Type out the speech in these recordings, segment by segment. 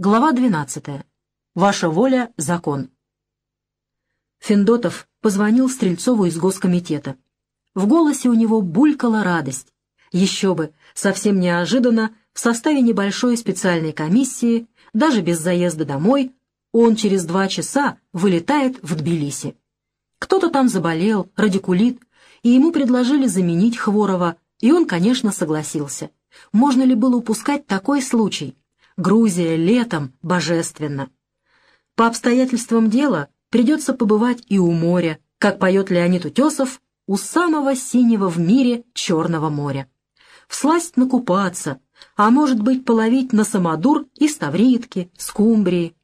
Глава 12. Ваша воля — закон. Финдотов позвонил Стрельцову из госкомитета. В голосе у него булькала радость. Еще бы, совсем неожиданно, в составе небольшой специальной комиссии, даже без заезда домой, он через два часа вылетает в Тбилиси. Кто-то там заболел, радикулит, и ему предложили заменить Хворова, и он, конечно, согласился. Можно ли было упускать такой случай? Грузия летом божественно. По обстоятельствам дела придется побывать и у моря, как поет Леонид Утесов, у самого синего в мире Черного моря. Всласть накупаться, а может быть половить на самодур и ставритки, скумбрии.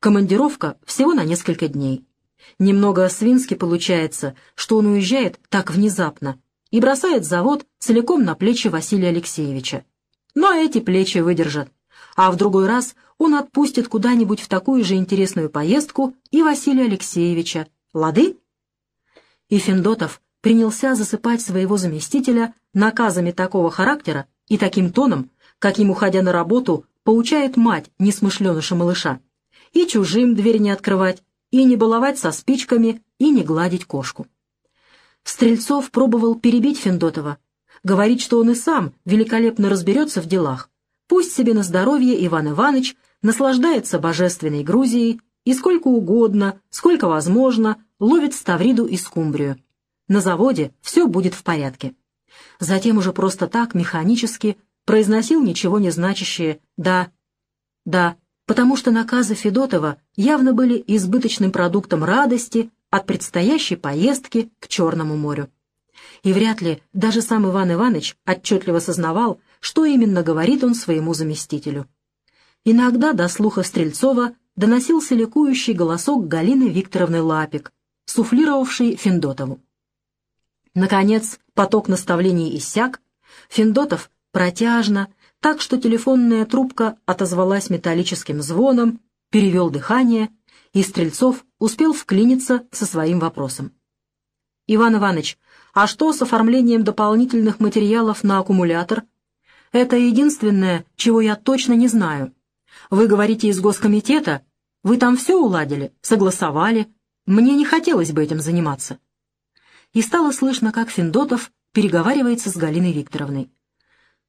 Командировка всего на несколько дней. Немного свински получается, что он уезжает так внезапно и бросает завод целиком на плечи Василия Алексеевича. Но эти плечи выдержат. А в другой раз он отпустит куда-нибудь в такую же интересную поездку и Василия Алексеевича. Лады? И Финдотов принялся засыпать своего заместителя наказами такого характера и таким тоном, каким, уходя на работу, поучает мать несмышленыша малыша. И чужим дверь не открывать, и не баловать со спичками, и не гладить кошку. Стрельцов пробовал перебить Финдотова, говорить, что он и сам великолепно разберется в делах. Пусть себе на здоровье Иван Иванович наслаждается божественной Грузией и сколько угодно, сколько возможно, ловит ставриду и скумбрию. На заводе все будет в порядке. Затем уже просто так, механически, произносил ничего не значащее «да», «да», потому что наказы Федотова явно были избыточным продуктом радости от предстоящей поездки к Черному морю. И вряд ли даже сам Иван Иванович отчетливо сознавал, что именно говорит он своему заместителю. Иногда до слуха Стрельцова доносился ликующий голосок Галины Викторовны Лапик, суфлировавшей Финдотову. Наконец, поток наставлений иссяк, Финдотов протяжно, так что телефонная трубка отозвалась металлическим звоном, перевел дыхание, и Стрельцов успел вклиниться со своим вопросом. «Иван Иванович, а что с оформлением дополнительных материалов на аккумулятор? Это единственное, чего я точно не знаю. Вы говорите из госкомитета? Вы там все уладили, согласовали? Мне не хотелось бы этим заниматься». И стало слышно, как Финдотов переговаривается с Галиной Викторовной.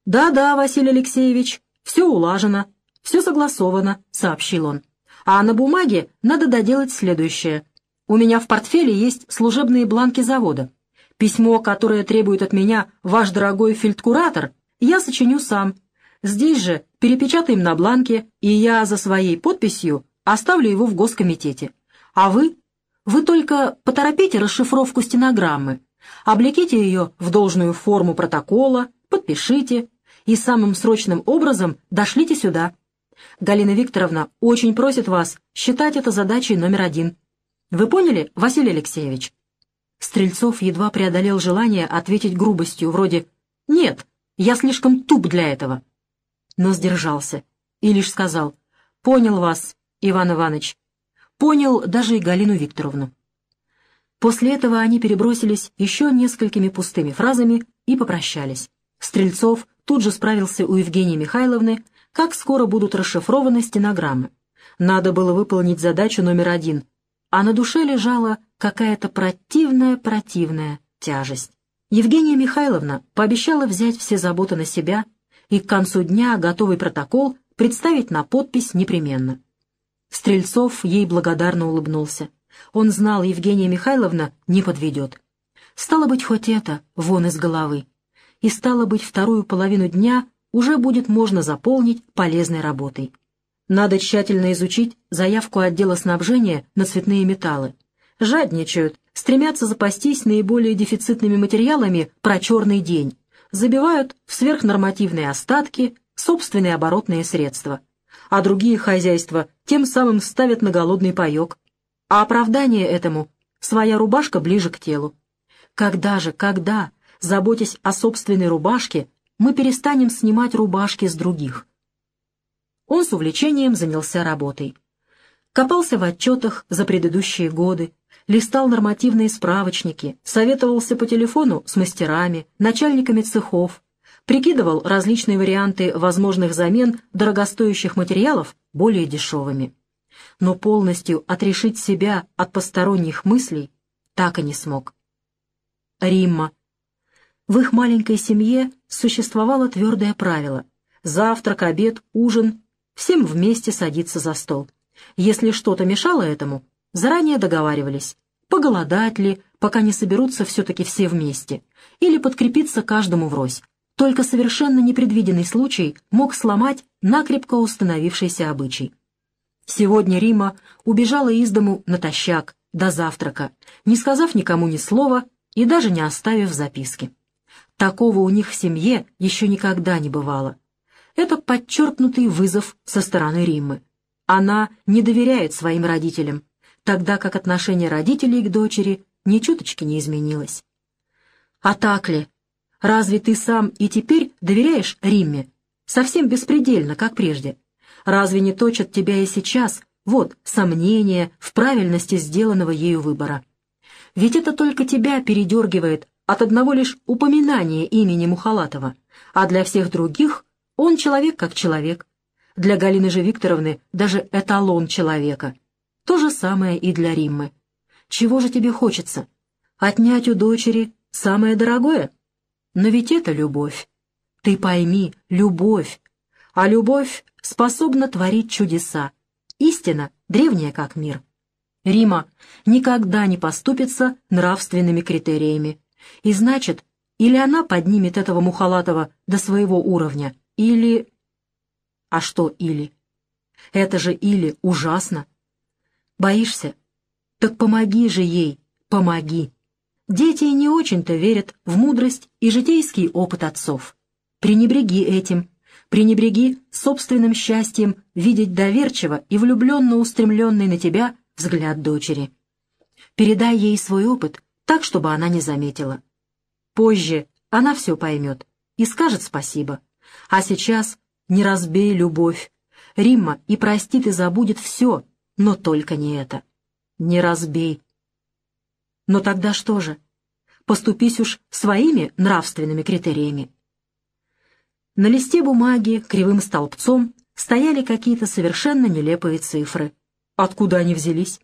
«Да-да, Василий Алексеевич, все улажено, все согласовано», — сообщил он. «А на бумаге надо доделать следующее. У меня в портфеле есть служебные бланки завода. Письмо, которое требует от меня ваш дорогой фельдкуратор, я сочиню сам. Здесь же перепечатаем на бланке, и я за своей подписью оставлю его в госкомитете. А вы? Вы только поторопите расшифровку стенограммы, облеките ее в должную форму протокола, подпишите и самым срочным образом дошлите сюда. Галина Викторовна очень просит вас считать это задачей номер один. Вы поняли, Василий Алексеевич?» Стрельцов едва преодолел желание ответить грубостью, вроде «Нет, я слишком туп для этого». Но сдержался и лишь сказал «Понял вас, Иван Иванович». Понял даже и Галину Викторовну. После этого они перебросились еще несколькими пустыми фразами и попрощались. Стрельцов тут же справился у Евгении Михайловны, как скоро будут расшифрованы стенограммы. Надо было выполнить задачу номер один, а на душе лежала какая-то противная-противная тяжесть. Евгения Михайловна пообещала взять все заботы на себя и к концу дня готовый протокол представить на подпись непременно. Стрельцов ей благодарно улыбнулся. Он знал, Евгения Михайловна не подведет. Стало быть, хоть это вон из головы и, стало быть, вторую половину дня уже будет можно заполнить полезной работой. Надо тщательно изучить заявку отдела снабжения на цветные металлы. Жадничают, стремятся запастись наиболее дефицитными материалами про черный день, забивают в сверхнормативные остатки собственные оборотные средства, а другие хозяйства тем самым ставят на голодный паек. А оправдание этому — своя рубашка ближе к телу. Когда же, когда заботясь о собственной рубашке, мы перестанем снимать рубашки с других. Он с увлечением занялся работой. Копался в отчетах за предыдущие годы, листал нормативные справочники, советовался по телефону с мастерами, начальниками цехов, прикидывал различные варианты возможных замен дорогостоящих материалов более дешевыми. Но полностью отрешить себя от посторонних мыслей так и не смог. Римма. В их маленькой семье существовало твердое правило — завтрак, обед, ужин — всем вместе садиться за стол. Если что-то мешало этому, заранее договаривались, поголодать ли, пока не соберутся все-таки все вместе, или подкрепиться каждому врозь. Только совершенно непредвиденный случай мог сломать накрепко установившийся обычай. Сегодня Рима убежала из дому натощак, до завтрака, не сказав никому ни слова и даже не оставив записки. Такого у них в семье еще никогда не бывало. Это подчеркнутый вызов со стороны Риммы. Она не доверяет своим родителям, тогда как отношение родителей к дочери ни чуточки не изменилось. А так ли? Разве ты сам и теперь доверяешь Римме? Совсем беспредельно, как прежде. Разве не точат тебя и сейчас, вот, сомнения в правильности сделанного ею выбора? Ведь это только тебя передергивает от одного лишь упоминания имени Мухалатова, а для всех других он человек как человек. Для Галины же Викторовны даже эталон человека. То же самое и для Риммы. Чего же тебе хочется? Отнять у дочери самое дорогое? Но ведь это любовь. Ты пойми, любовь. А любовь способна творить чудеса. Истина древняя как мир. Рима никогда не поступится нравственными критериями. И значит, или она поднимет этого Мухалатова до своего уровня, или... А что или? Это же или ужасно. Боишься? Так помоги же ей, помоги. Дети не очень-то верят в мудрость и житейский опыт отцов. Пренебреги этим, пренебреги собственным счастьем видеть доверчиво и влюбленно устремленный на тебя взгляд дочери. Передай ей свой опыт так, чтобы она не заметила. Позже она все поймет и скажет спасибо. А сейчас не разбей любовь. Римма и простит и забудет все, но только не это. Не разбей. Но тогда что же? Поступись уж своими нравственными критериями. На листе бумаги кривым столбцом стояли какие-то совершенно нелепые цифры. Откуда они взялись?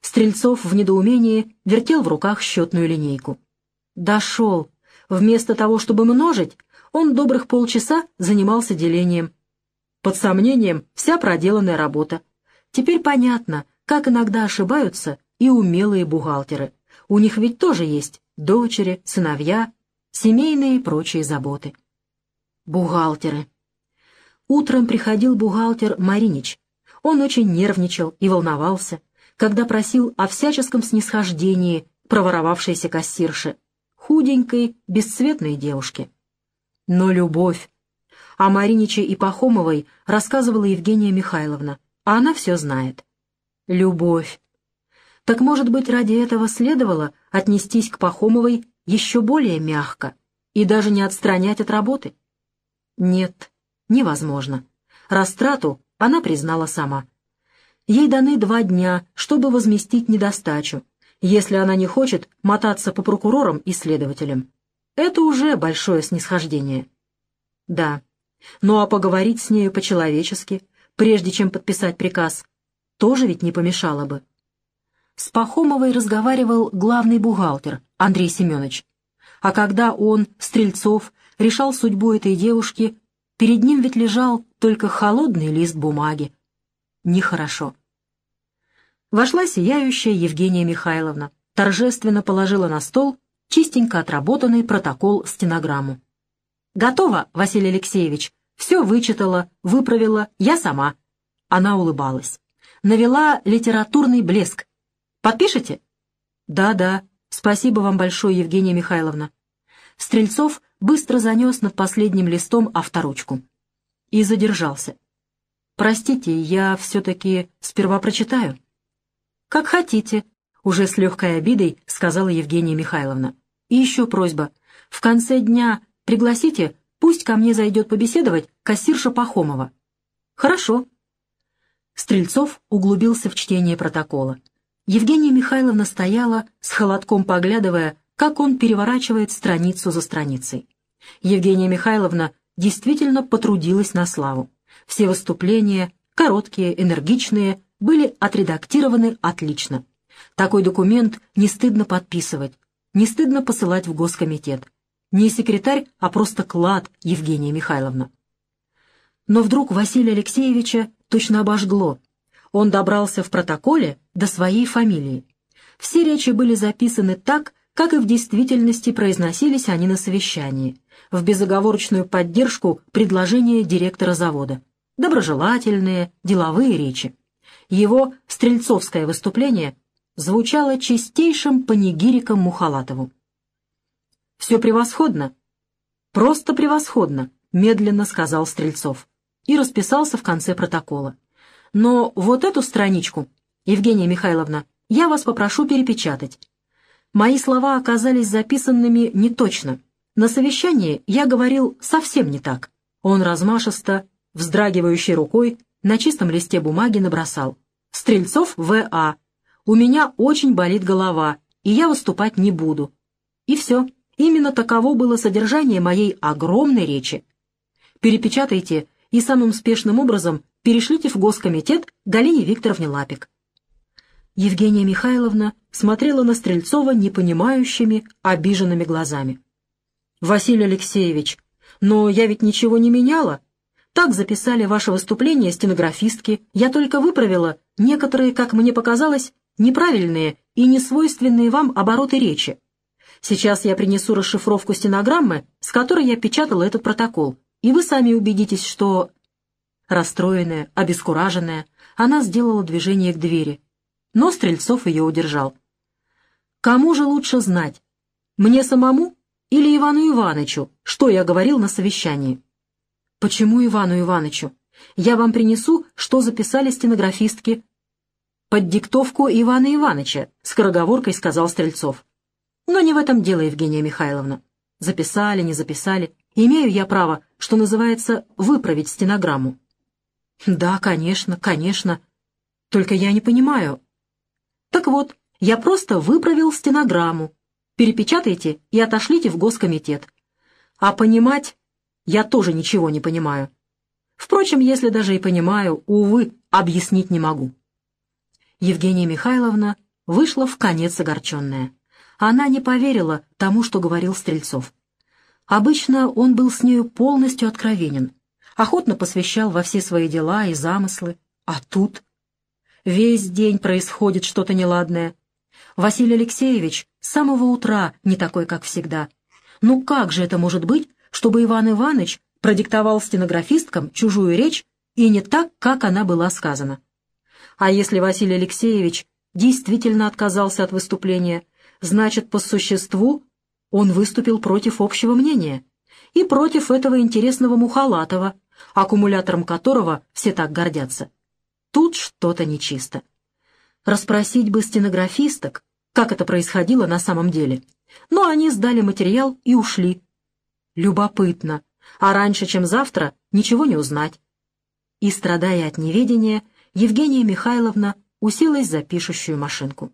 Стрельцов в недоумении вертел в руках счетную линейку. Дошел. Вместо того, чтобы множить, он добрых полчаса занимался делением. Под сомнением вся проделанная работа. Теперь понятно, как иногда ошибаются и умелые бухгалтеры. У них ведь тоже есть дочери, сыновья, семейные и прочие заботы. Бухгалтеры. Утром приходил бухгалтер Маринич. Он очень нервничал и волновался, когда просил о всяческом снисхождении проворовавшейся кассирши, худенькой, бесцветной девушке. Но любовь. О Мариниче и Пахомовой рассказывала Евгения Михайловна, а она все знает. Любовь. Так, может быть, ради этого следовало отнестись к Пахомовой еще более мягко и даже не отстранять от работы? Нет, невозможно. Растрату она признала сама. Ей даны два дня, чтобы возместить недостачу, если она не хочет мотаться по прокурорам и следователям. Это уже большое снисхождение. Да, ну а поговорить с нею по-человечески, прежде чем подписать приказ, тоже ведь не помешало бы. С Пахомовой разговаривал главный бухгалтер Андрей Семенович. А когда он, Стрельцов, решал судьбу этой девушки, перед ним ведь лежал только холодный лист бумаги. Нехорошо. Вошла сияющая Евгения Михайловна, торжественно положила на стол чистенько отработанный протокол-стенограмму. «Готово, Василий Алексеевич. Все вычитала, выправила, я сама». Она улыбалась навела литературный блеск. Подпишете? Да-да, спасибо вам большое, Евгения Михайловна. Стрельцов быстро занес над последним листом авторучку. И задержался. Простите, я все-таки сперва прочитаю. Как хотите, уже с легкой обидой сказала Евгения Михайловна. И еще просьба. В конце дня пригласите, пусть ко мне зайдет побеседовать кассирша Пахомова. Хорошо, Стрельцов углубился в чтение протокола. Евгения Михайловна стояла, с холодком поглядывая, как он переворачивает страницу за страницей. Евгения Михайловна действительно потрудилась на славу. Все выступления, короткие, энергичные, были отредактированы отлично. Такой документ не стыдно подписывать, не стыдно посылать в Госкомитет. Не секретарь, а просто клад Евгения Михайловна. Но вдруг Василия Алексеевича точно обожгло. Он добрался в протоколе до своей фамилии. Все речи были записаны так, как и в действительности произносились они на совещании, в безоговорочную поддержку предложения директора завода. Доброжелательные, деловые речи. Его стрельцовское выступление звучало чистейшим панигириком Мухалатову. «Все превосходно, просто превосходно», — медленно сказал Стрельцов и расписался в конце протокола. «Но вот эту страничку, Евгения Михайловна, я вас попрошу перепечатать. Мои слова оказались записанными не точно. На совещании я говорил совсем не так. Он размашисто, вздрагивающей рукой, на чистом листе бумаги набросал. «Стрельцов В.А. У меня очень болит голова, и я выступать не буду». И все. Именно таково было содержание моей огромной речи. Перепечатайте и самым спешным образом перешлите в Госкомитет Галине Викторовне Лапик. Евгения Михайловна смотрела на Стрельцова непонимающими, обиженными глазами. «Василий Алексеевич, но я ведь ничего не меняла. Так записали ваше выступление стенографистки. Я только выправила некоторые, как мне показалось, неправильные и несвойственные вам обороты речи. Сейчас я принесу расшифровку стенограммы, с которой я печатала этот протокол, и вы сами убедитесь, что...» Расстроенная, обескураженная, она сделала движение к двери, но Стрельцов ее удержал. «Кому же лучше знать? Мне самому или Ивану Иванычу, что я говорил на совещании?» «Почему Ивану Иванычу? Я вам принесу, что записали стенографистки». «Под диктовку Ивана Иваныча», — скороговоркой сказал Стрельцов. «Но не в этом дело, Евгения Михайловна. Записали, не записали. Имею я право, что называется, выправить стенограмму». «Да, конечно, конечно. Только я не понимаю, так вот, я просто выправил стенограмму. Перепечатайте и отошлите в Госкомитет. А понимать я тоже ничего не понимаю. Впрочем, если даже и понимаю, увы, объяснить не могу. Евгения Михайловна вышла в конец огорченная. Она не поверила тому, что говорил Стрельцов. Обычно он был с нею полностью откровенен, охотно посвящал во все свои дела и замыслы, а тут Весь день происходит что-то неладное. Василий Алексеевич с самого утра не такой, как всегда. Ну как же это может быть, чтобы Иван Иванович продиктовал стенографисткам чужую речь и не так, как она была сказана? А если Василий Алексеевич действительно отказался от выступления, значит, по существу он выступил против общего мнения и против этого интересного Мухалатова, аккумулятором которого все так гордятся. Тут что-то нечисто. Расспросить бы стенографисток, как это происходило на самом деле. Но они сдали материал и ушли. Любопытно. А раньше, чем завтра, ничего не узнать. И, страдая от неведения, Евгения Михайловна уселась за пишущую машинку.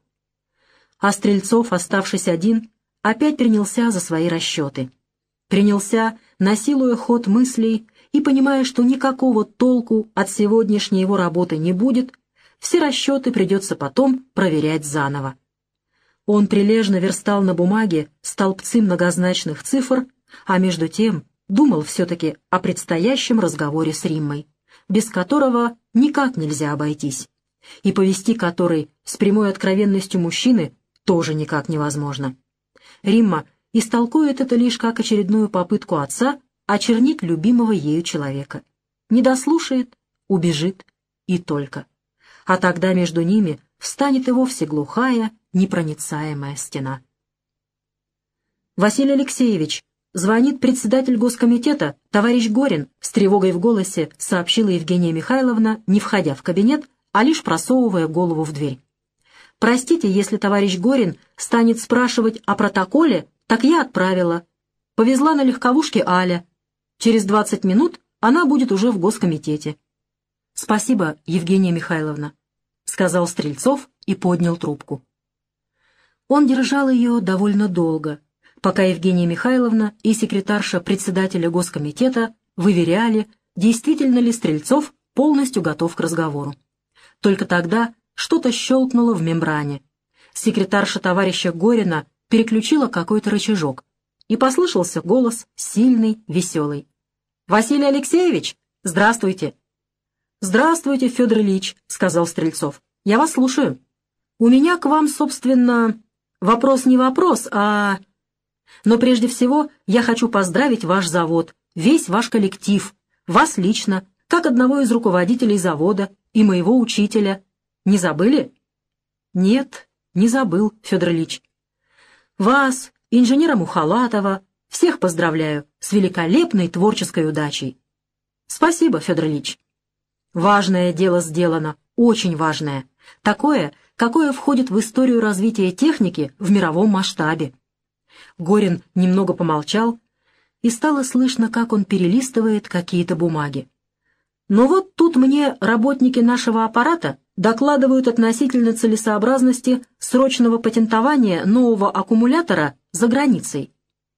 А Стрельцов, оставшись один, опять принялся за свои расчеты. Принялся, насилуя ход мыслей, и, понимая, что никакого толку от сегодняшней его работы не будет, все расчеты придется потом проверять заново. Он прилежно верстал на бумаге столбцы многозначных цифр, а между тем думал все-таки о предстоящем разговоре с Риммой, без которого никак нельзя обойтись, и повести который с прямой откровенностью мужчины тоже никак невозможно. Римма истолкует это лишь как очередную попытку отца очернит любимого ею человека. Не дослушает, убежит и только. А тогда между ними встанет и вовсе глухая, непроницаемая стена. «Василий Алексеевич, звонит председатель госкомитета, товарищ Горин», с тревогой в голосе сообщила Евгения Михайловна, не входя в кабинет, а лишь просовывая голову в дверь. «Простите, если товарищ Горин станет спрашивать о протоколе, так я отправила. Повезла на легковушке Аля, Через 20 минут она будет уже в госкомитете. «Спасибо, Евгения Михайловна», — сказал Стрельцов и поднял трубку. Он держал ее довольно долго, пока Евгения Михайловна и секретарша председателя Госкомитета выверяли, действительно ли Стрельцов полностью готов к разговору. Только тогда что-то щелкнуло в мембране. Секретарша товарища Горина переключила какой-то рычажок, и послышался голос, сильный, веселый. «Василий Алексеевич, здравствуйте!» «Здравствуйте, Федор Ильич», — сказал Стрельцов. «Я вас слушаю. У меня к вам, собственно, вопрос не вопрос, а... Но прежде всего я хочу поздравить ваш завод, весь ваш коллектив, вас лично, как одного из руководителей завода и моего учителя. Не забыли? Нет, не забыл, Федор Ильич. Вас, инженера Мухалатова, всех поздравляю с великолепной творческой удачей. Спасибо, Федор Ильич. Важное дело сделано, очень важное. Такое, какое входит в историю развития техники в мировом масштабе. Горин немного помолчал, и стало слышно, как он перелистывает какие-то бумаги. Но вот тут мне работники нашего аппарата докладывают относительно целесообразности срочного патентования нового аккумулятора за границей.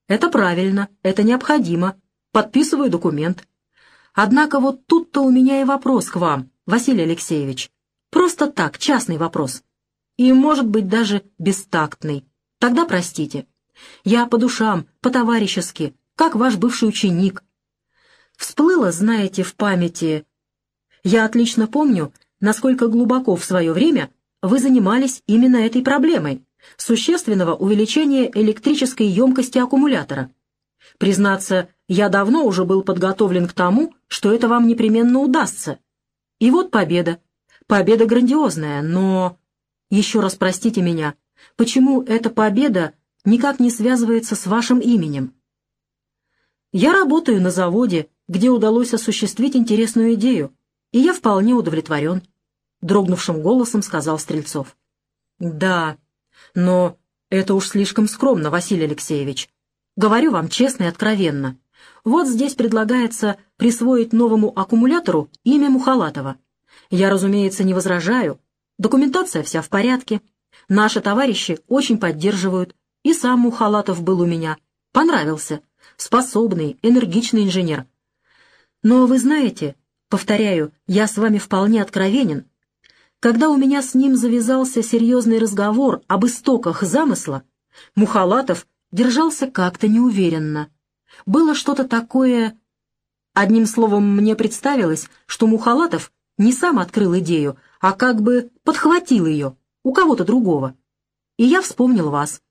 Это правильно, это необходимо. Подписываю документ. Однако вот тут-то у меня и вопрос к вам, Василий Алексеевич. Просто так, частный вопрос. И, может быть, даже бестактный. Тогда простите. Я по душам, по-товарищески, как ваш бывший ученик, Всплыло, знаете, в памяти. Я отлично помню, насколько глубоко в свое время вы занимались именно этой проблемой существенного увеличения электрической емкости аккумулятора. Признаться, я давно уже был подготовлен к тому, что это вам непременно удастся. И вот победа. Победа грандиозная, но... Еще раз простите меня, почему эта победа никак не связывается с вашим именем? Я работаю на заводе, где удалось осуществить интересную идею, и я вполне удовлетворен», — дрогнувшим голосом сказал Стрельцов. «Да, но это уж слишком скромно, Василий Алексеевич. Говорю вам честно и откровенно. Вот здесь предлагается присвоить новому аккумулятору имя Мухалатова. Я, разумеется, не возражаю. Документация вся в порядке. Наши товарищи очень поддерживают. И сам Мухалатов был у меня. Понравился. Способный, энергичный инженер. Но вы знаете, повторяю, я с вами вполне откровенен, когда у меня с ним завязался серьезный разговор об истоках замысла, Мухалатов держался как-то неуверенно. Было что-то такое... Одним словом, мне представилось, что Мухалатов не сам открыл идею, а как бы подхватил ее у кого-то другого. И я вспомнил вас.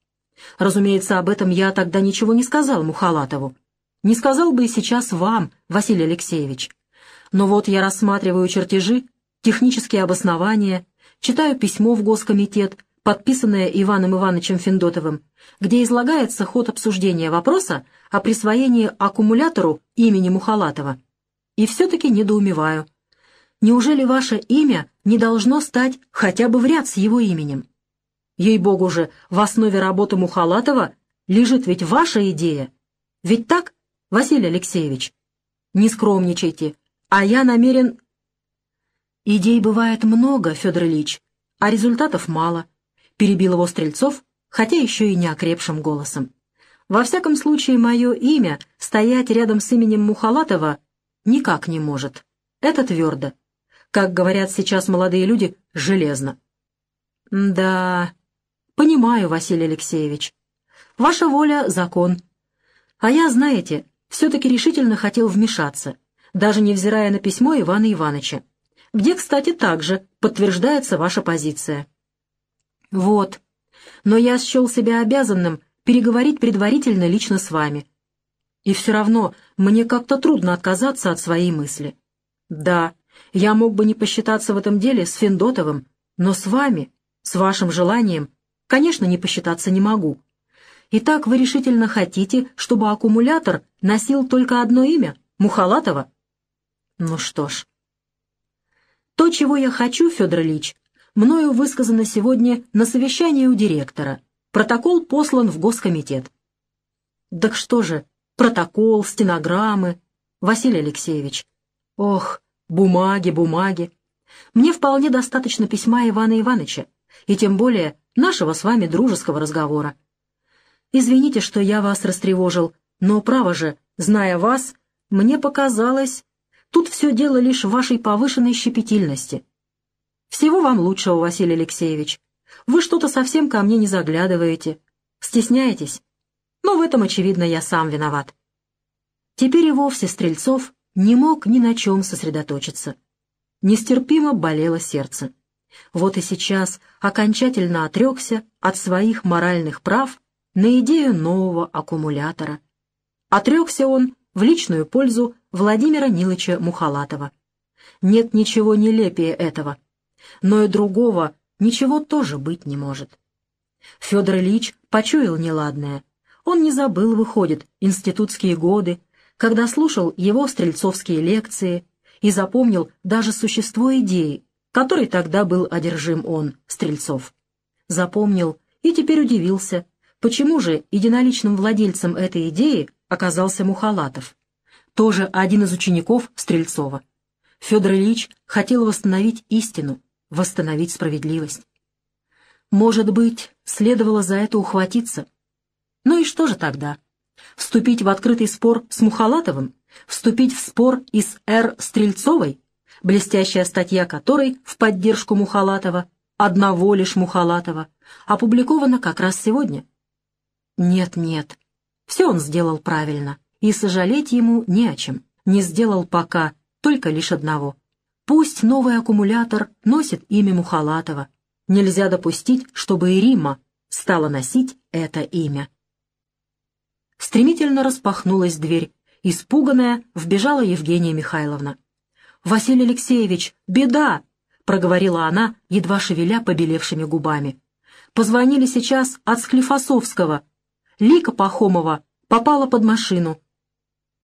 Разумеется, об этом я тогда ничего не сказал Мухалатову. Не сказал бы и сейчас вам, Василий Алексеевич. Но вот я рассматриваю чертежи, технические обоснования, читаю письмо в Госкомитет, подписанное Иваном Ивановичем Финдотовым, где излагается ход обсуждения вопроса о присвоении аккумулятору имени Мухалатова. И все-таки недоумеваю. Неужели ваше имя не должно стать хотя бы в ряд с его именем? Ей-богу же, в основе работы Мухалатова лежит ведь ваша идея. Ведь так? Василий Алексеевич, не скромничайте, а я намерен... Идей бывает много, Федор Ильич, а результатов мало, перебил его Стрельцов, хотя еще и не окрепшим голосом. Во всяком случае, мое имя стоять рядом с именем Мухалатова никак не может. Это твердо. Как говорят сейчас молодые люди, железно. Да, понимаю, Василий Алексеевич. Ваша воля — закон. А я, знаете, все-таки решительно хотел вмешаться, даже невзирая на письмо Ивана Ивановича, где, кстати, также подтверждается ваша позиция. Вот. Но я счел себя обязанным переговорить предварительно лично с вами. И все равно мне как-то трудно отказаться от своей мысли. Да, я мог бы не посчитаться в этом деле с Финдотовым, но с вами, с вашим желанием, конечно, не посчитаться не могу. Итак, вы решительно хотите, чтобы аккумулятор носил только одно имя — Мухалатова? Ну что ж. То, чего я хочу, Федор Ильич, мною высказано сегодня на совещании у директора. Протокол послан в Госкомитет. Так что же, протокол, стенограммы, Василий Алексеевич. Ох, бумаги, бумаги. Мне вполне достаточно письма Ивана Ивановича, и тем более нашего с вами дружеского разговора. Извините, что я вас растревожил, но, право же, зная вас, мне показалось, тут все дело лишь в вашей повышенной щепетильности. Всего вам лучшего, Василий Алексеевич. Вы что-то совсем ко мне не заглядываете. Стесняетесь? Но в этом, очевидно, я сам виноват. Теперь и вовсе Стрельцов не мог ни на чем сосредоточиться. Нестерпимо болело сердце. Вот и сейчас окончательно отрекся от своих моральных прав на идею нового аккумулятора. Отрекся он в личную пользу Владимира Нилыча Мухалатова. Нет ничего нелепее этого. Но и другого ничего тоже быть не может. Федор Ильич почуял неладное. Он не забыл, выходит, институтские годы, когда слушал его стрельцовские лекции и запомнил даже существо идеи, которой тогда был одержим он, Стрельцов. Запомнил и теперь удивился, почему же единоличным владельцем этой идеи оказался Мухалатов, тоже один из учеников Стрельцова. Федор Ильич хотел восстановить истину, восстановить справедливость. Может быть, следовало за это ухватиться. Ну и что же тогда? Вступить в открытый спор с Мухалатовым? Вступить в спор и с Р. Стрельцовой? Блестящая статья которой в поддержку Мухалатова, одного лишь Мухалатова, опубликована как раз сегодня. Нет, нет, все он сделал правильно, и сожалеть ему не о чем. Не сделал пока, только лишь одного. Пусть новый аккумулятор носит имя Мухалатова. Нельзя допустить, чтобы и Римма стала носить это имя. Стремительно распахнулась дверь. Испуганная, вбежала Евгения Михайловна. «Василий Алексеевич, беда!» — проговорила она, едва шевеля побелевшими губами. «Позвонили сейчас от Склифосовского. Лика Пахомова попала под машину.